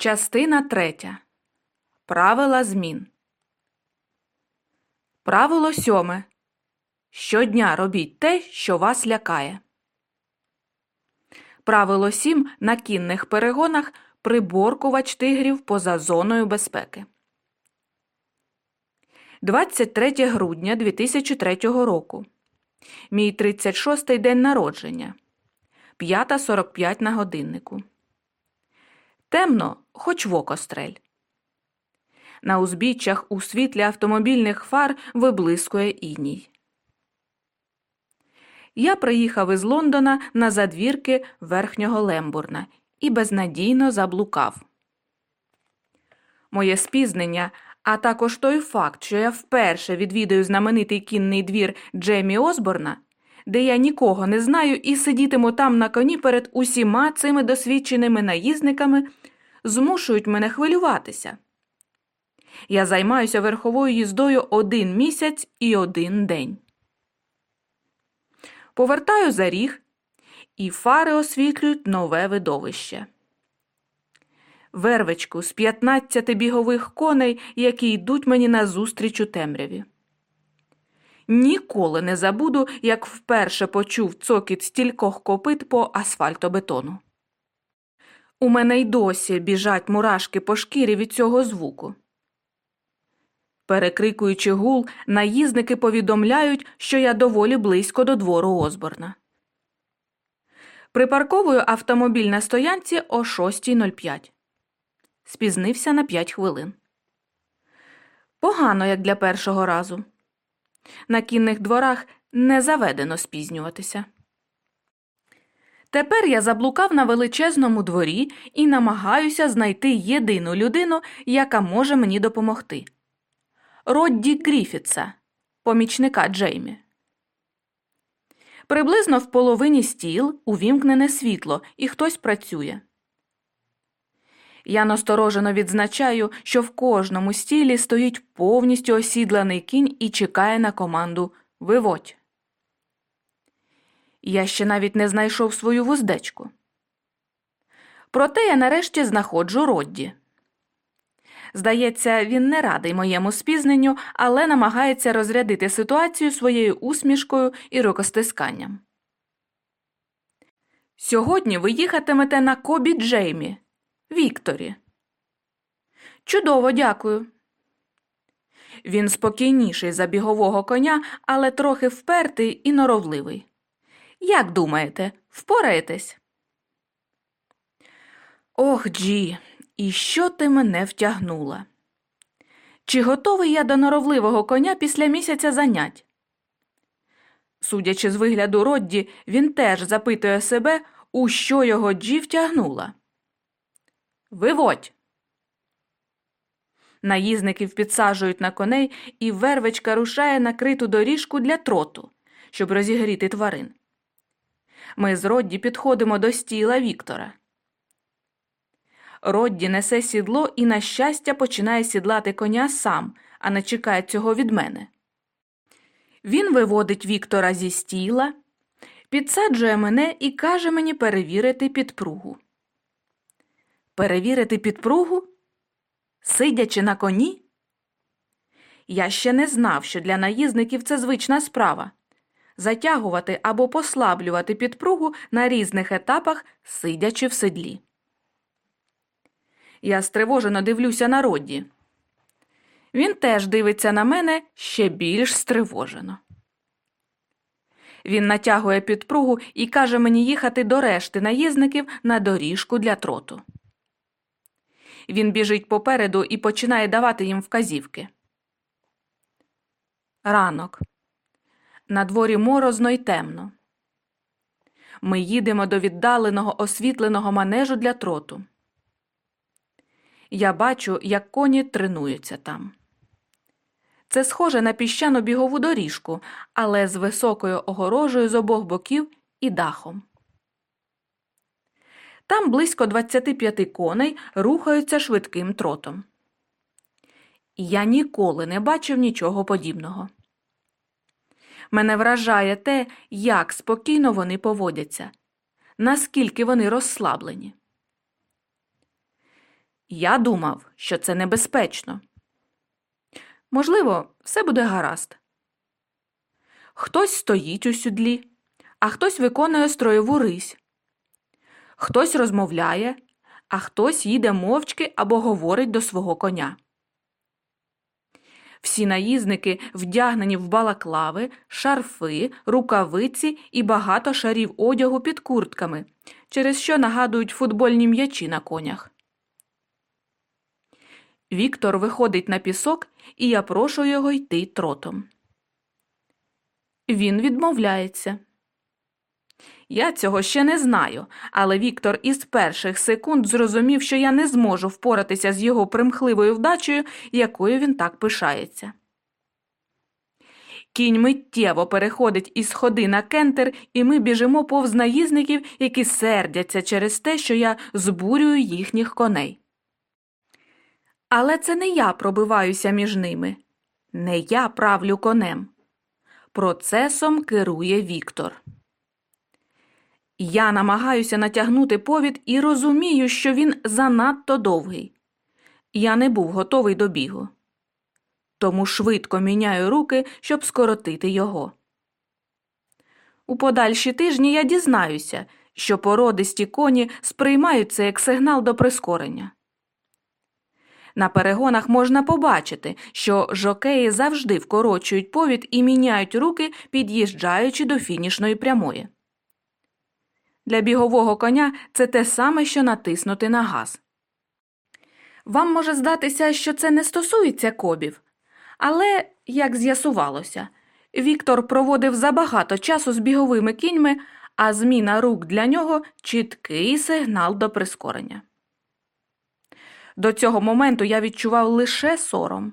Частина третя. Правила змін. Правило сьоме. Щодня робіть те, що вас лякає. Правило сім на кінних перегонах приборкувач тигрів поза зоною безпеки. 23 грудня 2003 року. Мій 36-й день народження. 5.45 на годиннику. Темно, хоч в око стрель. На узбіччях у світлі автомобільних фар виблискує іній. Я приїхав із Лондона на задвірки верхнього Лембурна і безнадійно заблукав. Моє спізнення, а також той факт, що я вперше відвідаю знаменитий кінний двір Джемі Осборна, де я нікого не знаю і сидітиму там на коні перед усіма цими досвідченими наїзниками, змушують мене хвилюватися. Я займаюся верховою їздою один місяць і один день. Повертаю за ріг, і фари освітлюють нове видовище. Вервечку з 15 бігових коней, які йдуть мені назустріч у темряві. Ніколи не забуду, як вперше почув цокіт стількох копит по асфальтобетону. У мене й досі біжать мурашки по шкірі від цього звуку. Перекрикуючи гул, наїзники повідомляють, що я доволі близько до двору Озборна. Припарковую автомобіль на стоянці о 6.05. Спізнився на 5 хвилин. Погано, як для першого разу. На кінних дворах не заведено спізнюватися. Тепер я заблукав на величезному дворі і намагаюся знайти єдину людину, яка може мені допомогти. Родді Гріфітса, помічника Джеймі. Приблизно в половині стіл увімкнене світло, і хтось працює. Я насторожено відзначаю, що в кожному стілі стоїть повністю осідланий кінь і чекає на команду Виводь. Я ще навіть не знайшов свою вуздечку. Проте я нарешті знаходжу Родді. Здається, він не радий моєму спізненню, але намагається розрядити ситуацію своєю усмішкою і рукостисканням. Сьогодні ви їхатимете на Кобі Джеймі, Вікторі. Чудово, дякую. Він спокійніший за бігового коня, але трохи впертий і норовливий. Як думаєте, впораєтесь? Ох, Джі, і що ти мене втягнула? Чи готовий я до норовливого коня після місяця занять? Судячи з вигляду Родді, він теж запитує себе, у що його Джі втягнула. Виводь. Наїзників підсаджують на коней, і вервечка рушає на криту доріжку для троту, щоб розігріти тварин. Ми з Родді підходимо до стіла Віктора. Родді несе сідло і, на щастя, починає сідлати коня сам, а не чекає цього від мене. Він виводить Віктора зі стіла, підсаджує мене і каже мені перевірити підпругу. Перевірити підпругу? Сидячи на коні? Я ще не знав, що для наїзників це звична справа затягувати або послаблювати підпругу на різних етапах, сидячи в седлі. Я стривожено дивлюся на Родді. Він теж дивиться на мене ще більш стривожено. Він натягує підпругу і каже мені їхати до решти наїзників на доріжку для троту. Він біжить попереду і починає давати їм вказівки. Ранок. На дворі морозно й темно. Ми їдемо до віддаленого освітленого манежу для троту. Я бачу, як коні тренуються там. Це схоже на піщану бігову доріжку, але з високою огорожею з обох боків і дахом. Там близько 25 коней рухаються швидким тротом. Я ніколи не бачив нічого подібного. Мене вражає те, як спокійно вони поводяться, наскільки вони розслаблені. Я думав, що це небезпечно. Можливо, все буде гаразд. Хтось стоїть у сюдлі, а хтось виконує строєву рись. Хтось розмовляє, а хтось їде мовчки або говорить до свого коня. Всі наїзники вдягнені в балаклави, шарфи, рукавиці і багато шарів одягу під куртками, через що нагадують футбольні м'ячі на конях. Віктор виходить на пісок, і я прошу його йти тротом. Він відмовляється. Я цього ще не знаю, але Віктор із перших секунд зрозумів, що я не зможу впоратися з його примхливою вдачею, якою він так пишається. Кінь миттєво переходить із ходи на кентер, і ми біжимо повз наїзників, які сердяться через те, що я збурюю їхніх коней. Але це не я пробиваюся між ними, не я правлю конем. Процесом керує Віктор. Я намагаюся натягнути повід і розумію, що він занадто довгий. Я не був готовий до бігу. Тому швидко міняю руки, щоб скоротити його. У подальші тижні я дізнаюся, що породисті коні сприймають це як сигнал до прискорення. На перегонах можна побачити, що жокеї завжди вкорочують повід і міняють руки, під'їжджаючи до фінішної прямої. Для бігового коня це те саме, що натиснути на газ. Вам може здатися, що це не стосується кобів, але, як з'ясувалося, Віктор проводив забагато часу з біговими кіньми, а зміна рук для нього чіткий сигнал до прискорення. До цього моменту я відчував лише сором.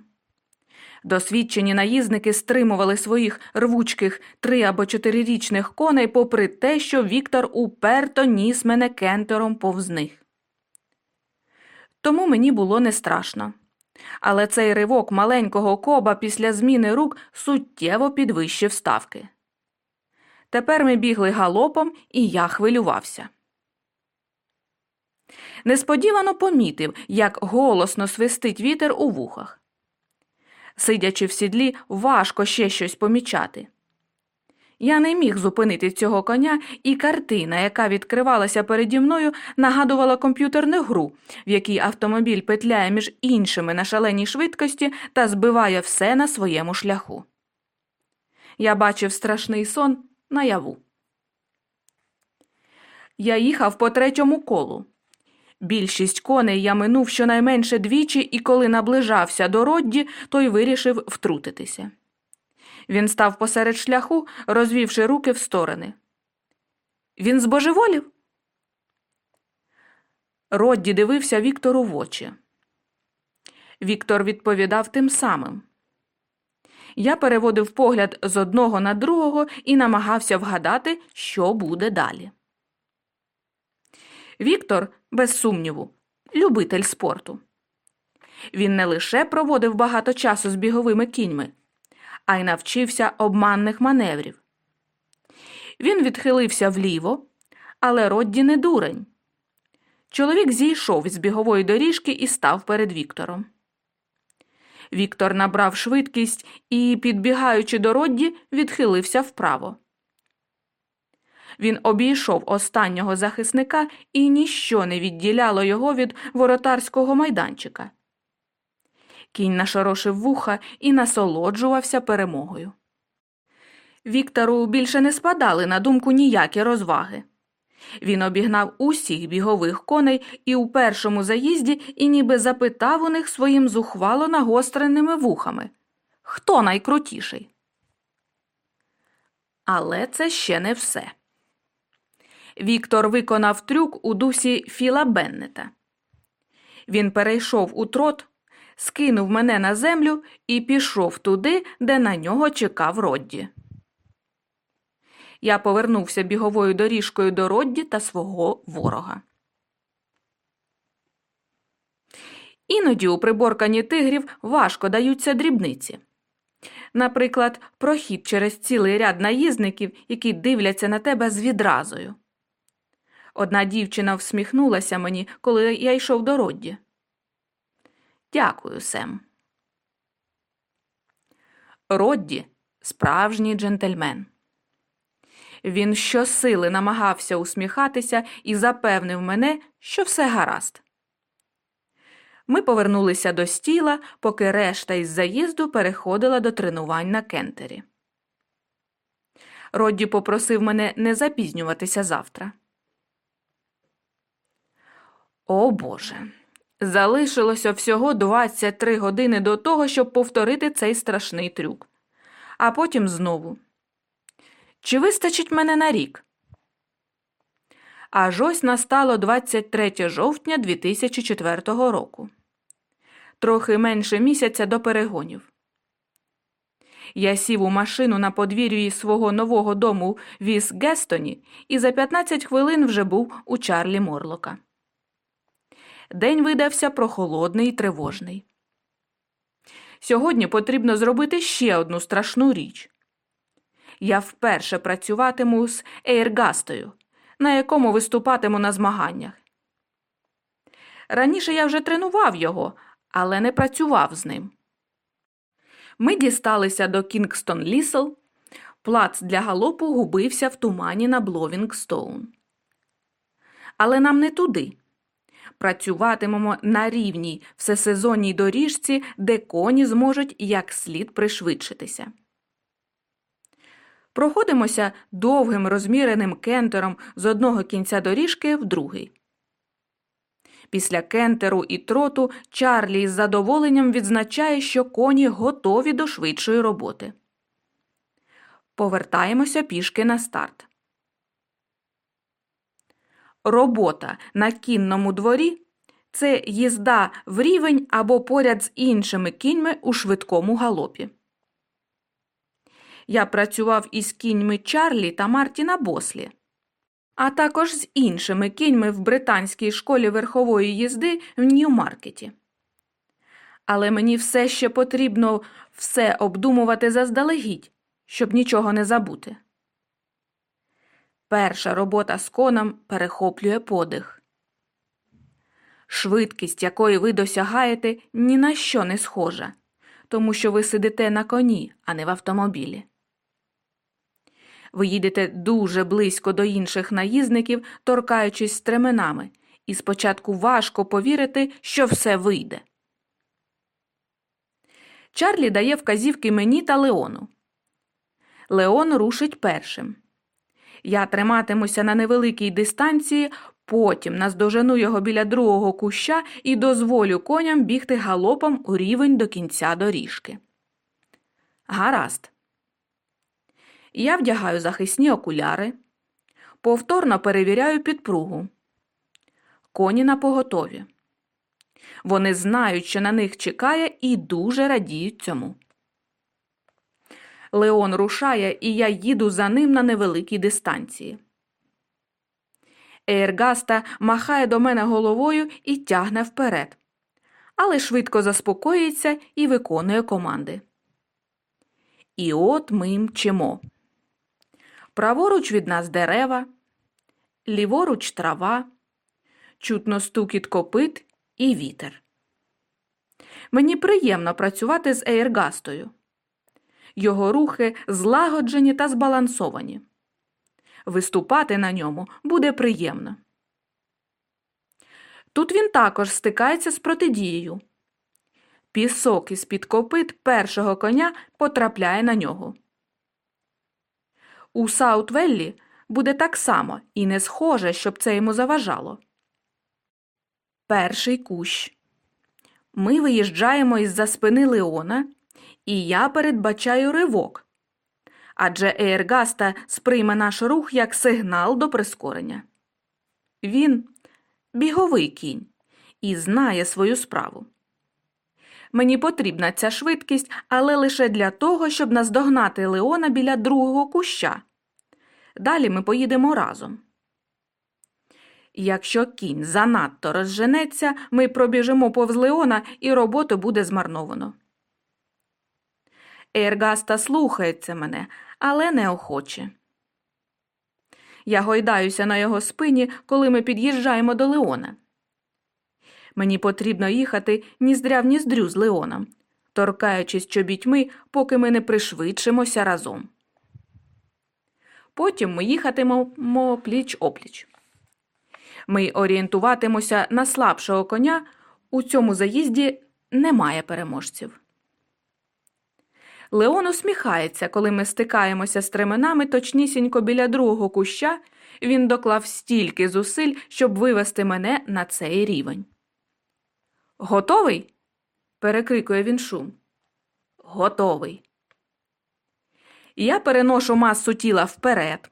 Досвідчені наїзники стримували своїх рвучких три або чотирирічних коней, попри те, що Віктор уперто ніс мене кентером повз них. Тому мені було не страшно. Але цей ривок маленького коба після зміни рук суттєво підвищив ставки. Тепер ми бігли галопом, і я хвилювався. Несподівано помітив, як голосно свистить вітер у вухах. Сидячи в сідлі, важко ще щось помічати. Я не міг зупинити цього коня, і картина, яка відкривалася переді мною, нагадувала комп'ютерну гру, в якій автомобіль петляє між іншими на шаленій швидкості та збиває все на своєму шляху. Я бачив страшний сон наяву. Я їхав по третьому колу. Більшість коней я минув щонайменше двічі, і коли наближався до Родді, той вирішив втрутитися. Він став посеред шляху, розвівши руки в сторони. Він збожеволів? Родді дивився Віктору в очі. Віктор відповідав тим самим. Я переводив погляд з одного на другого і намагався вгадати, що буде далі. Віктор, без сумніву, любитель спорту. Він не лише проводив багато часу з біговими кіньми, а й навчився обманних маневрів. Він відхилився вліво, але Родді не дурень. Чоловік зійшов із бігової доріжки і став перед Віктором. Віктор набрав швидкість і, підбігаючи до Родді, відхилився вправо. Він обійшов останнього захисника і ніщо не відділяло його від воротарського майданчика. Кінь нашорошив вуха і насолоджувався перемогою. Віктору більше не спадали на думку ніякі розваги. Він обігнав усіх бігових коней і у першому заїзді і ніби запитав у них своїм зухвало нагостреними вухами Хто найкрутіший? Але це ще не все. Віктор виконав трюк у дусі Філа Беннета. Він перейшов у трот, скинув мене на землю і пішов туди, де на нього чекав Родді. Я повернувся біговою доріжкою до Родді та свого ворога. Іноді у приборканні тигрів важко даються дрібниці. Наприклад, прохід через цілий ряд наїзників, які дивляться на тебе з відразою. Одна дівчина всміхнулася мені, коли я йшов до Родді. Дякую, Сем. Родді справжній джентльмен. Він щосили намагався усміхатися і запевнив мене, що все гаразд. Ми повернулися до стіла, поки решта із заїзду переходила до тренувань на кентері. Родді попросив мене не запізнюватися завтра. О Боже. Залишилося всього 23 години до того, щоб повторити цей страшний трюк. А потім знову. Чи вистачить мене на рік? Аж ось настало 23 жовтня 2004 року. Трохи менше місяця до перегонів. Я сів у машину на подвір'ї свого нового дому в Іс Гестоні і за 15 хвилин вже був у Чарлі Морлока. День видався прохолодний і тривожний. Сьогодні потрібно зробити ще одну страшну річ. Я вперше працюватиму з Ейргастою, на якому виступатиму на змаганнях. Раніше я вже тренував його, але не працював з ним. Ми дісталися до Кінгстон Лісел. Плац для галопу губився в тумані на Бловінгстоун. Але нам не туди. Працюватимемо на рівній всесезонній доріжці, де коні зможуть як слід пришвидшитися. Проходимося довгим розміреним кентером з одного кінця доріжки в другий. Після кентеру і троту Чарлі із задоволенням відзначає, що коні готові до швидшої роботи. Повертаємося пішки на старт. Робота на кінному дворі це їзда в рівень або поряд з іншими кіньми у швидкому галопі. Я працював із кіньми Чарлі та Мартіна Бослі а також з іншими кіньми в британській школі верхової їзди в Нью-Маркеті. Але мені все ще потрібно все обдумувати заздалегідь, щоб нічого не забути. Перша робота з коном перехоплює подих. Швидкість, якої ви досягаєте, ні на що не схожа, тому що ви сидите на коні, а не в автомобілі. Ви їдете дуже близько до інших наїзників, торкаючись стременами, і спочатку важко повірити, що все вийде. Чарлі дає вказівки мені та Леону. Леон рушить першим. Я триматимуся на невеликій дистанції, потім наздожену його біля другого куща і дозволю коням бігти галопом у рівень до кінця доріжки. Гаразд. Я вдягаю захисні окуляри, повторно перевіряю підпругу. Коні на поготові. Вони знають, що на них чекає, і дуже радіють цьому. Леон рушає, і я їду за ним на невеликій дистанції. Ейргаста махає до мене головою і тягне вперед, але швидко заспокоїться і виконує команди. І от ми мчимо. Праворуч від нас дерева, ліворуч трава, чутно стукіт копит і вітер. Мені приємно працювати з Ейргастою. Його рухи злагоджені та збалансовані. Виступати на ньому буде приємно. Тут він також стикається з протидією. Пісок із під копит першого коня потрапляє на нього. У Саутвеллі буде так само і не схоже, щоб це йому заважало. Перший кущ. Ми виїжджаємо із за спини Леона, і я передбачаю ривок. Адже Ейргаста сприйме наш рух як сигнал до прискорення. Він біговий кінь і знає свою справу. Мені потрібна ця швидкість, але лише для того, щоб наздогнати Леона біля другого куща. Далі ми поїдемо разом. Якщо кінь занадто розженеться, ми пробіжимо повз Леона і роботу буде змарновано. Ейргаста слухається мене, але неохоче. Я гойдаюся на його спині, коли ми під'їжджаємо до Леона. Мені потрібно їхати ніздря в ніздрю з Леоном, торкаючись чобітьми, поки ми не пришвидшимося разом. Потім ми їхатимемо пліч опліч. Ми орієнтуватимося на слабшого коня. У цьому заїзді немає переможців. Леон усміхається, коли ми стикаємося з тременами точнісінько біля другого куща. Він доклав стільки зусиль, щоб вивести мене на цей рівень. Готовий? перекрикує він шум. Готовий. Я переношу масу тіла вперед,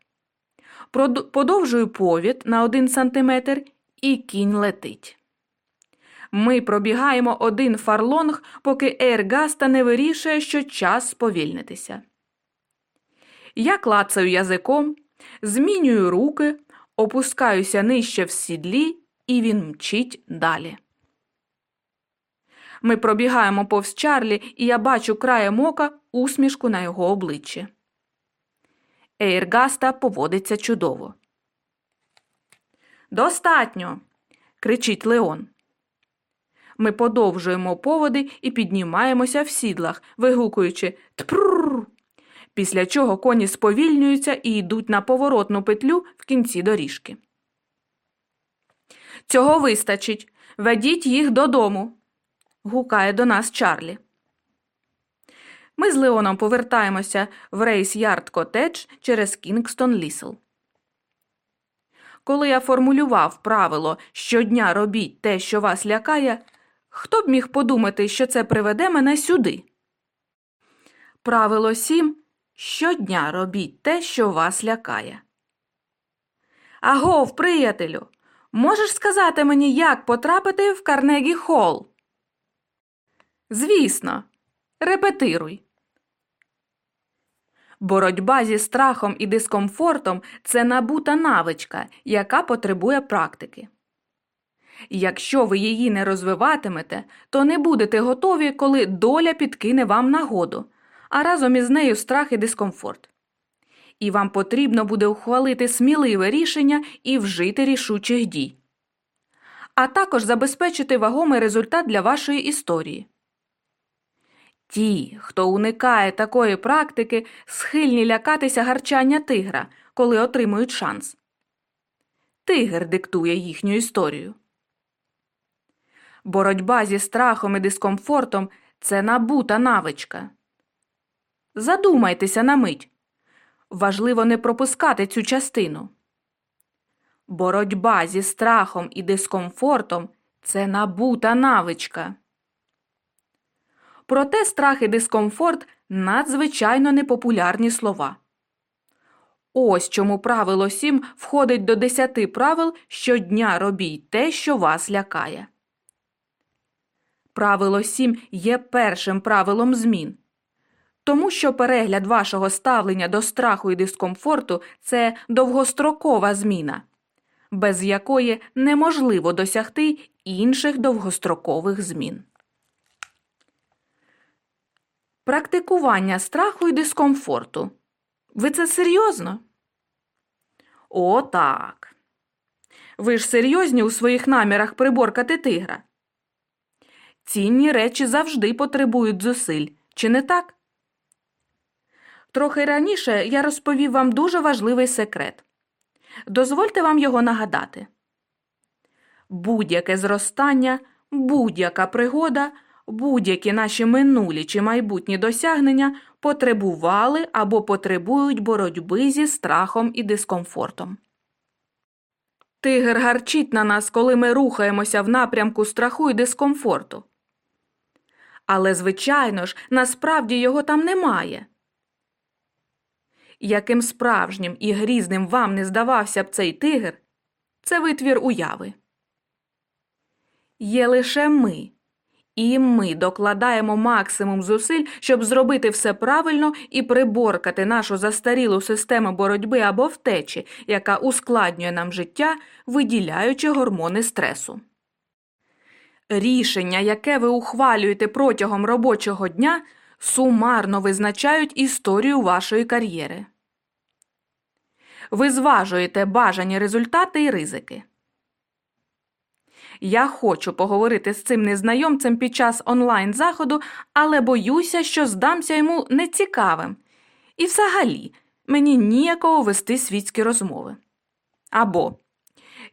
подовжую повід на один сантиметр, і кінь летить. Ми пробігаємо один фарлонг, поки Ейргаста не вирішує, що час сповільнитися. Я клацаю язиком, змінюю руки, опускаюся нижче в сідлі, і він мчить далі. Ми пробігаємо повз Чарлі, і я бачу краєм ока усмішку на його обличчі. Ейргаста поводиться чудово. Достатньо. кричить Леон. Ми подовжуємо поводи і піднімаємося в сідлах, вигукуючи Тпрррр. Після чого коні сповільнюються і йдуть на поворотну петлю в кінці доріжки. Цього вистачить. Ведіть їх додому. гукає до нас Чарлі. Ми з Леоном повертаємося в Рейс Ярд Котедж через Кінгстон Лісел. Коли я формулював правило щодня робіть те, що вас лякає, хто б міг подумати, що це приведе мене сюди? Правило сім щодня робіть те, що вас лякає. Агов, приятелю, можеш сказати мені, як потрапити в Карнегі Холл? Звісно, репетируй. Боротьба зі страхом і дискомфортом це набута навичка, яка потребує практики. Якщо ви її не розвиватимете, то не будете готові, коли доля підкине вам нагоду, а разом із нею страх і дискомфорт. І вам потрібно буде ухвалити сміливе рішення і вжити рішучих дій, а також забезпечити вагомий результат для вашої історії. Ті, хто уникає такої практики, схильні лякатися гарчання тигра, коли отримують шанс. Тигр диктує їхню історію. Боротьба зі страхом і дискомфортом це набута навичка. Задумайтеся на мить. Важливо не пропускати цю частину. Боротьба зі страхом і дискомфортом це набута навичка. Проте страх і дискомфорт надзвичайно непопулярні слова. Ось чому правило 7 входить до 10 правил щодня робіть те, що вас лякає. Правило 7 є першим правилом змін. Тому що перегляд вашого ставлення до страху і дискомфорту це довгострокова зміна, без якої неможливо досягти інших довгострокових змін. Практикування страху і дискомфорту. Ви це серйозно? О, так. Ви ж серйозні у своїх намірах приборкати тигра. Цінні речі завжди потребують зусиль, чи не так? Трохи раніше я розповів вам дуже важливий секрет. Дозвольте вам його нагадати. Будь-яке зростання, будь-яка пригода будь-які наші минулі чи майбутні досягнення потребували або потребують боротьби зі страхом і дискомфортом. Тигр гарчить на нас, коли ми рухаємося в напрямку страху і дискомфорту. Але, звичайно ж, насправді його там немає. Яким справжнім і грізним вам не здавався б цей тигр, це витвір уяви. Є лише ми, і ми докладаємо максимум зусиль, щоб зробити все правильно і приборкати нашу застарілу систему боротьби або втечі, яка ускладнює нам життя, виділяючи гормони стресу. Рішення, яке ви ухвалюєте протягом робочого дня, сумарно визначають історію вашої кар'єри. Ви зважуєте бажані результати і ризики. Я хочу поговорити з цим незнайомцем під час онлайн заходу, але боюся, що здамся йому нецікавим. І взагалі, мені ніякого вести світські розмови. Або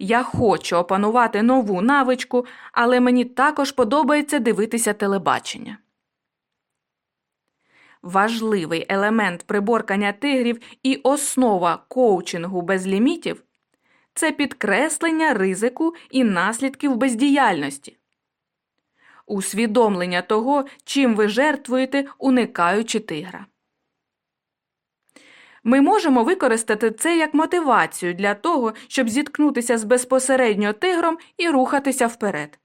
я хочу опанувати нову навичку, але мені також подобається дивитися телебачення. Важливий елемент приборкання тигрів і основа коучингу без лімітів це підкреслення ризику і наслідків бездіяльності, усвідомлення того, чим ви жертвуєте, уникаючи тигра. Ми можемо використати це як мотивацію для того, щоб зіткнутися з безпосередньо тигром і рухатися вперед.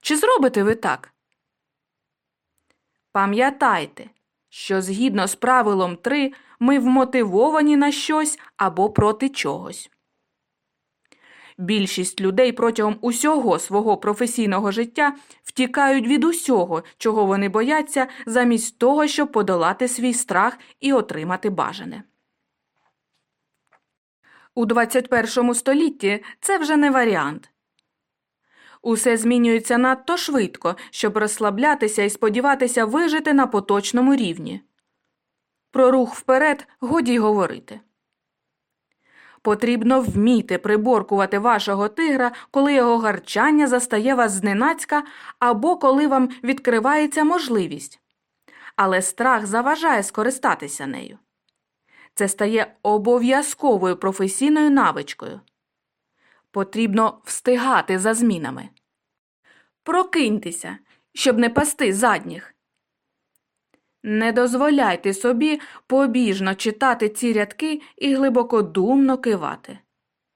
Чи зробите ви так? Пам'ятайте, що згідно з правилом 3 ми вмотивовані на щось або проти чогось. Більшість людей протягом усього свого професійного життя втікають від усього, чого вони бояться, замість того, щоб подолати свій страх і отримати бажане. У 21 столітті це вже не варіант. Усе змінюється надто швидко, щоб розслаблятися і сподіватися вижити на поточному рівні. Про рух вперед годі й говорити. Потрібно вміти приборкувати вашого тигра, коли його гарчання застає вас зненацька або коли вам відкривається можливість. Але страх заважає скористатися нею. Це стає обов'язковою професійною навичкою. Потрібно встигати за змінами. Прокиньтеся, щоб не пасти задніх. Не дозволяйте собі побіжно читати ці рядки і глибокодумно кивати.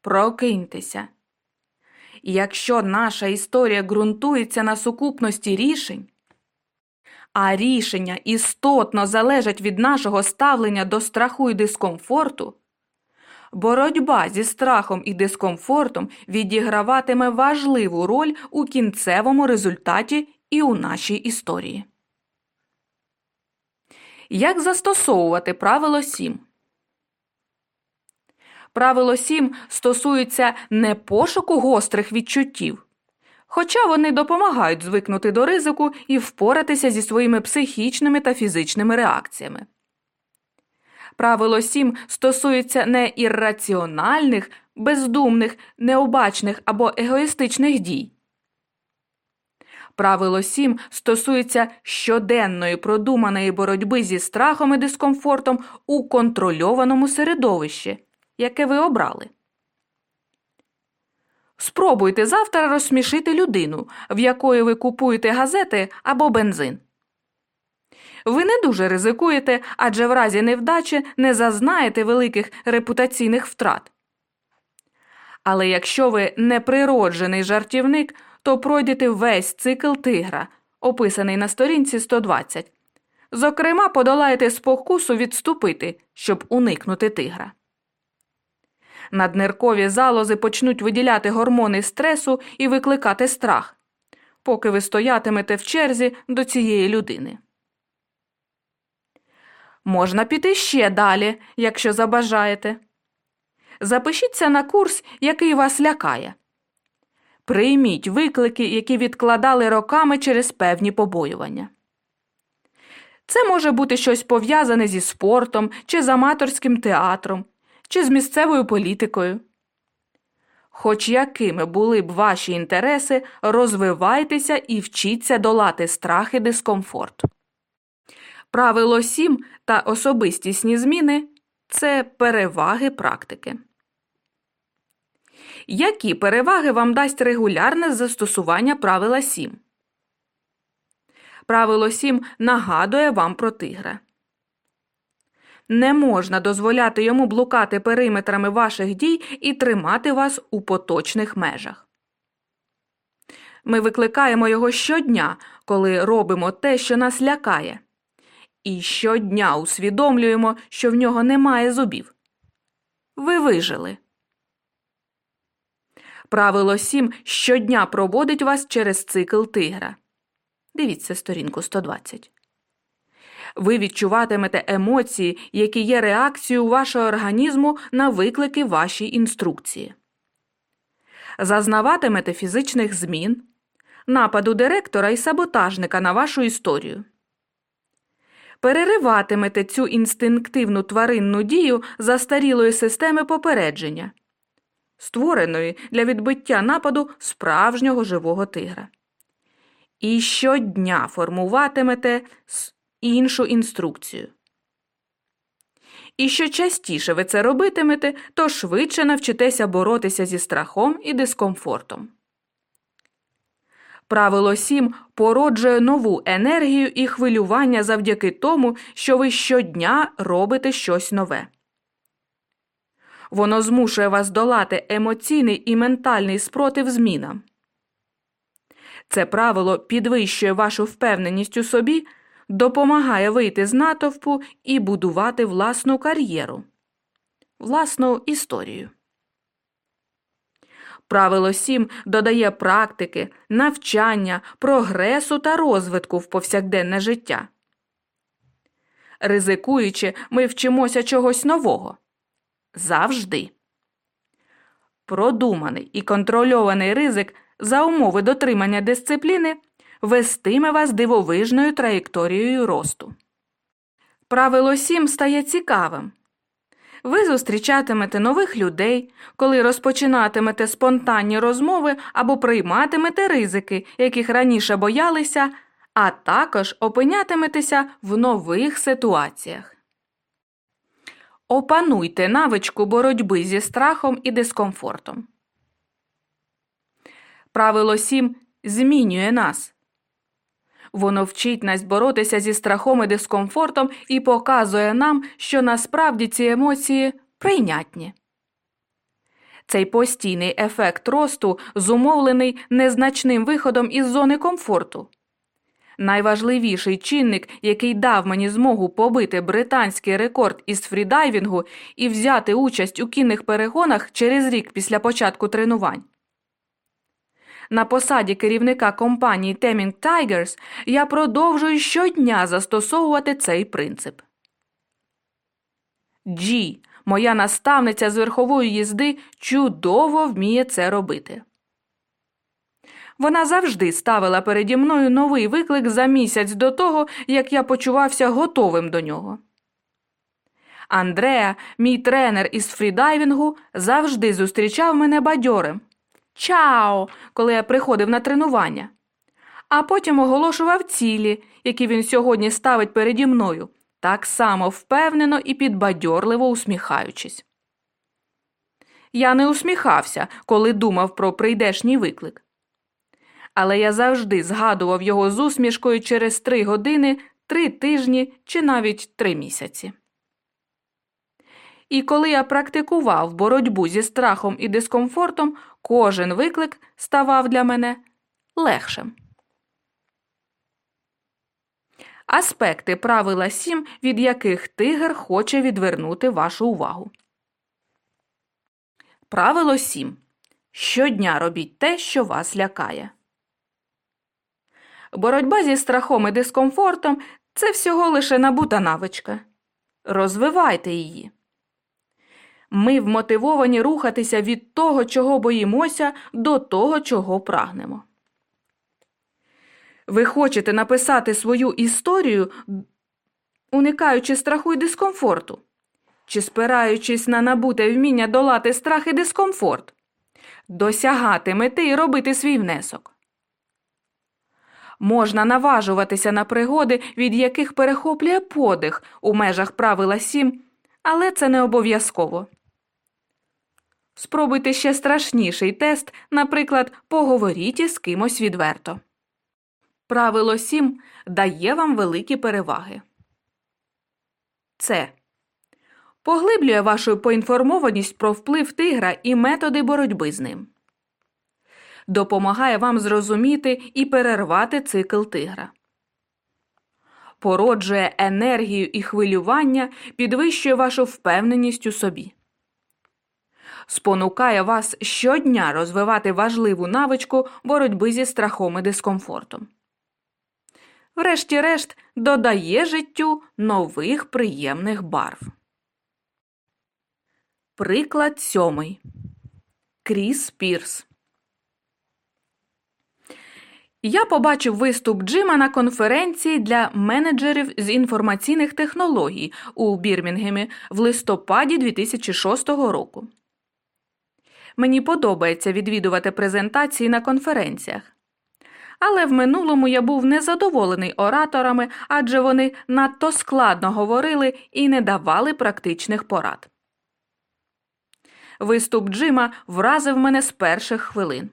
Прокиньтеся. Якщо наша історія ґрунтується на сукупності рішень, а рішення істотно залежать від нашого ставлення до страху і дискомфорту, боротьба зі страхом і дискомфортом відіграватиме важливу роль у кінцевому результаті і у нашій історії. Як застосовувати правило 7? Правило 7 стосується не пошуку гострих відчуттів, хоча вони допомагають звикнути до ризику і впоратися зі своїми психічними та фізичними реакціями. Правило 7 стосується не ірраціональних, бездумних, необачних або егоїстичних дій. Правило 7 стосується щоденної продуманої боротьби зі страхом і дискомфортом у контрольованому середовищі, яке ви обрали. Спробуйте завтра розсмішити людину, в якої ви купуєте газети або бензин. Ви не дуже ризикуєте, адже в разі невдачі не зазнаєте великих репутаційних втрат. Але якщо ви неприроджений жартівник, то пройдете весь цикл тигра, описаний на сторінці 120. Зокрема, подолаєте спокусу відступити, щоб уникнути тигра. Надниркові залози почнуть виділяти гормони стресу і викликати страх, поки ви стоятимете в черзі до цієї людини. Можна піти ще далі, якщо забажаєте. Запишіться на курс, який вас лякає. Прийміть виклики, які відкладали роками через певні побоювання. Це може бути щось пов'язане зі спортом, чи з аматорським театром, чи з місцевою політикою. Хоч якими були б ваші інтереси, розвивайтеся і вчіться долати страх і дискомфорт. Правило 7 та особистісні зміни це переваги практики. Які переваги вам дасть регулярне застосування правила 7? Правило 7 нагадує вам про тигра. Не можна дозволяти йому блукати периметрами ваших дій і тримати вас у поточних межах. Ми викликаємо його щодня, коли робимо те, що нас лякає. І щодня усвідомлюємо, що в нього немає зубів. Ви вижили. Правило 7 щодня проводить вас через цикл тигра. Дивіться сторінку 120. Ви відчуватимете емоції, які є реакцією вашого організму на виклики вашій інструкції. зазнаватимете фізичних змін, нападу директора і саботажника на вашу історію. Перериватимете цю інстинктивну тваринну дію застарілої системи попередження, створеної для відбиття нападу справжнього живого тигра. І щодня формуватимете іншу інструкцію. І що частіше ви це робитимете, то швидше навчитеся боротися зі страхом і дискомфортом. Правило 7 породжує нову енергію і хвилювання завдяки тому, що ви щодня робите щось нове. Воно змушує вас долати емоційний і ментальний спротив змінам. Це правило підвищує вашу впевненість у собі, допомагає вийти з натовпу і будувати власну кар'єру, власну історію. Правило 7 додає практики, навчання, прогресу та розвитку в повсякденне життя. Ризикуючи, ми вчимося чогось нового. Завжди. Продуманий і контрольований ризик за умови дотримання дисципліни вестиме вас дивовижною траєкторією росту. Правило 7 стає цікавим. Ви зустрічатимете нових людей, коли розпочинатимете спонтанні розмови або прийматимете ризики, яких раніше боялися, а також опинятиметеся в нових ситуаціях. Опануйте навичку боротьби зі страхом і дискомфортом. Правило 7 змінює нас. Воно вчить нас боротися зі страхом і дискомфортом і показує нам, що насправді ці емоції прийнятні. Цей постійний ефект росту зумовлений незначним виходом із зони комфорту. Найважливіший чинник, який дав мені змогу побити британський рекорд із фрідайвінгу і взяти участь у кінних перегонах через рік після початку тренувань. На посаді керівника компанії Teming Tigers я продовжую щодня застосовувати цей принцип. Джі, моя наставниця з верхової їзди, чудово вміє це робити. Вона завжди ставила переді мною новий виклик за місяць до того, як я почувався готовим до нього. Андреа, мій тренер із фрідайвінгу, завжди зустрічав мене бадьорим. Чао, коли я приходив на тренування, а потім оголошував цілі, які він сьогодні ставить переді мною, так само впевнено і підбадьорливо усміхаючись. Я не усміхався, коли думав про прийдешній виклик. Але я завжди згадував його з усмішкою через три години, три тижні чи навіть три місяці. І коли я практикував боротьбу зі страхом і дискомфортом, кожен виклик ставав для мене легшим. Аспекти правила 7, від яких тигр хоче відвернути вашу увагу. Правило 7. Щодня робіть те, що вас лякає. Боротьба зі страхом і дискомфортом це всього лише набута навичка. Розвивайте її. Ми вмотивовані рухатися від того, чого боїмося, до того, чого прагнемо. Ви хочете написати свою історію, уникаючи страху і дискомфорту, чи спираючись на набуте вміння долати страх і дискомфорт, досягати мети і робити свій внесок. Можна наважуватися на пригоди, від яких перехоплює подих у межах правила 7, але це не обов'язково. Спробуйте ще страшніший тест, наприклад, поговоріть із кимось відверто. Правило 7 дає вам великі переваги. Це поглиблює вашу поінформованість про вплив тигра і методи боротьби з ним. Допомагає вам зрозуміти і перервати цикл тигра. Породжує енергію і хвилювання, підвищує вашу впевненість у собі спонукає вас щодня розвивати важливу навичку боротьби зі страхом і дискомфортом. Врешті-решт, додає життю нових приємних барв. Приклад сьомий Кріс Пірс Я побачив виступ Джима на конференції для менеджерів з інформаційних технологій у Бірмінгемі в листопаді 2006 року. Мені подобається відвідувати презентації на конференціях. Але в минулому я був незадоволений ораторами, адже вони надто складно говорили і не давали практичних порад. Виступ Джима вразив мене з перших хвилин.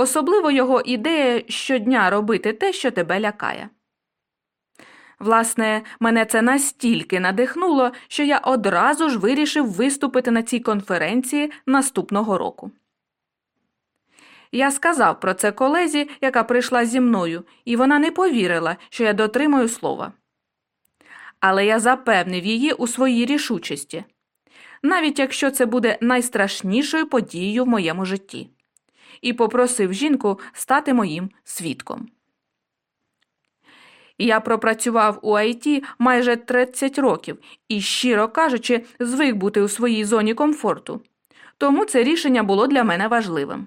Особливо його ідея щодня робити те, що тебе лякає. Власне, мене це настільки надихнуло, що я одразу ж вирішив виступити на цій конференції наступного року. Я сказав про це колезі, яка прийшла зі мною, і вона не повірила, що я дотримую слова. Але я запевнив її у своїй рішучості, навіть якщо це буде найстрашнішою подією в моєму житті, і попросив жінку стати моїм свідком. Я пропрацював у АйТі майже 30 років і, щиро кажучи, звик бути у своїй зоні комфорту. Тому це рішення було для мене важливим.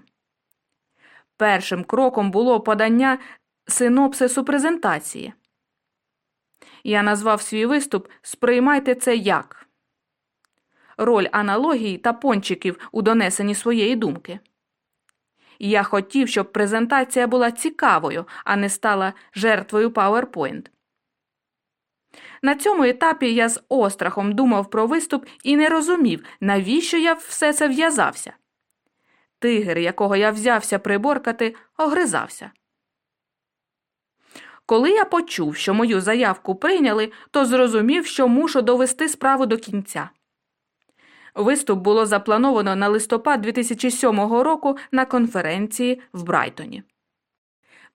Першим кроком було подання синопсису презентації. Я назвав свій виступ Сприймайте це як роль аналогій та пончиків у донесенні своєї думки. Я хотів, щоб презентація була цікавою, а не стала жертвою PowerPoint. На цьому етапі я з острахом думав про виступ і не розумів, навіщо я все це в'язався. Тигр, якого я взявся приборкати, огризався. Коли я почув, що мою заявку прийняли, то зрозумів, що мушу довести справу до кінця. Виступ було заплановано на листопад 2007 року на конференції в Брайтоні.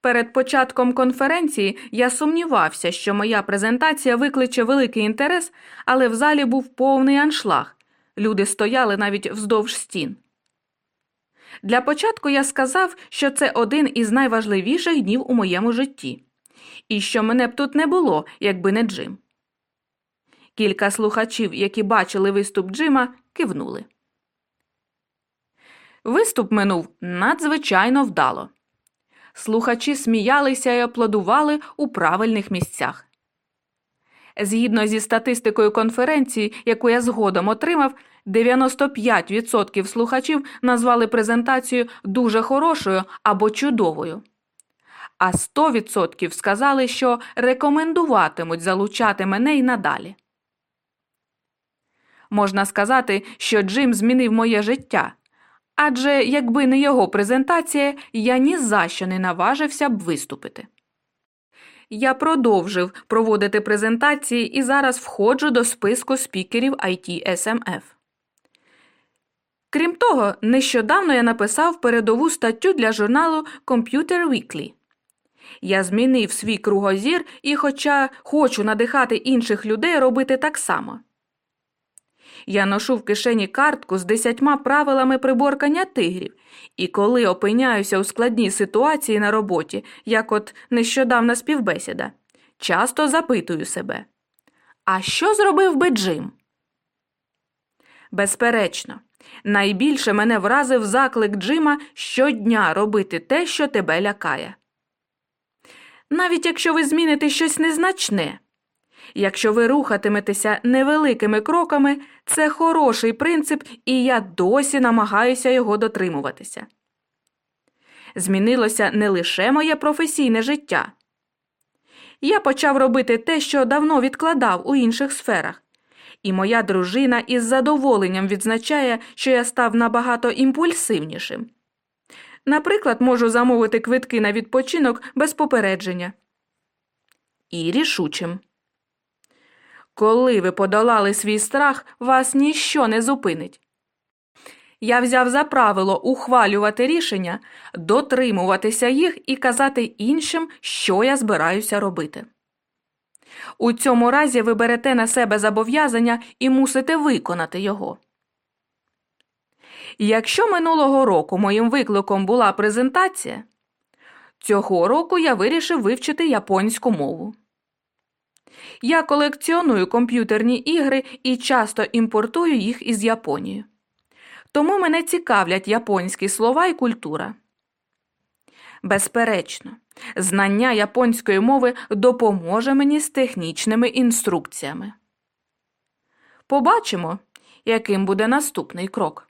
Перед початком конференції я сумнівався, що моя презентація викличе великий інтерес, але в залі був повний аншлаг. Люди стояли навіть вздовж стін. Для початку я сказав, що це один із найважливіших днів у моєму житті, і що мене б тут не було, якби не Джим. Кілька слухачів, які бачили виступ Джима, кивнули. Виступ минув надзвичайно вдало. Слухачі сміялися і аплодували у правильних місцях. Згідно зі статистикою конференції, яку я згодом отримав, 95% слухачів назвали презентацію дуже хорошою або чудовою, а 100% сказали, що рекомендуватимуть залучати мене й надалі. Можна сказати, що Джим змінив моє життя. Адже якби не його презентація, я ні за що не наважився б виступити. Я продовжив проводити презентації і зараз входжу до списку спікерів IT SMF. Крім того, нещодавно я написав передову статтю для журналу Computer Weekly. Я змінив свій кругозір і, хоча хочу надихати інших людей робити так само. Я ношу в кишені картку з десятьма правилами приборкання тигрів, і коли опиняюся у складній ситуації на роботі, як от нещодавна співбесіда, часто запитую себе А що зробив би Джим? Безперечно, найбільше мене вразив заклик Джима щодня робити те, що тебе лякає. Навіть якщо ви зміните щось незначне. Якщо ви рухатиметеся невеликими кроками, це хороший принцип, і я досі намагаюся його дотримуватися. Змінилося не лише моє професійне життя. Я почав робити те, що давно відкладав у інших сферах, і моя дружина із задоволенням відзначає, що я став набагато імпульсивнішим. Наприклад, можу замовити квитки на відпочинок без попередження. І рішучим. Коли ви подолали свій страх, вас ніщо не зупинить. Я взяв за правило ухвалювати рішення, дотримуватися їх і казати іншим, що я збираюся робити. У цьому разі ви берете на себе зобов'язання і мусите виконати його. Якщо минулого року моїм викликом була презентація, цього року я вирішив вивчити японську мову. Я колекціоную комп'ютерні ігри і часто імпортую їх із Японії. Тому мене цікавлять японські слова і культура. Безперечно, знання японської мови допоможе мені з технічними інструкціями. Побачимо, яким буде наступний крок.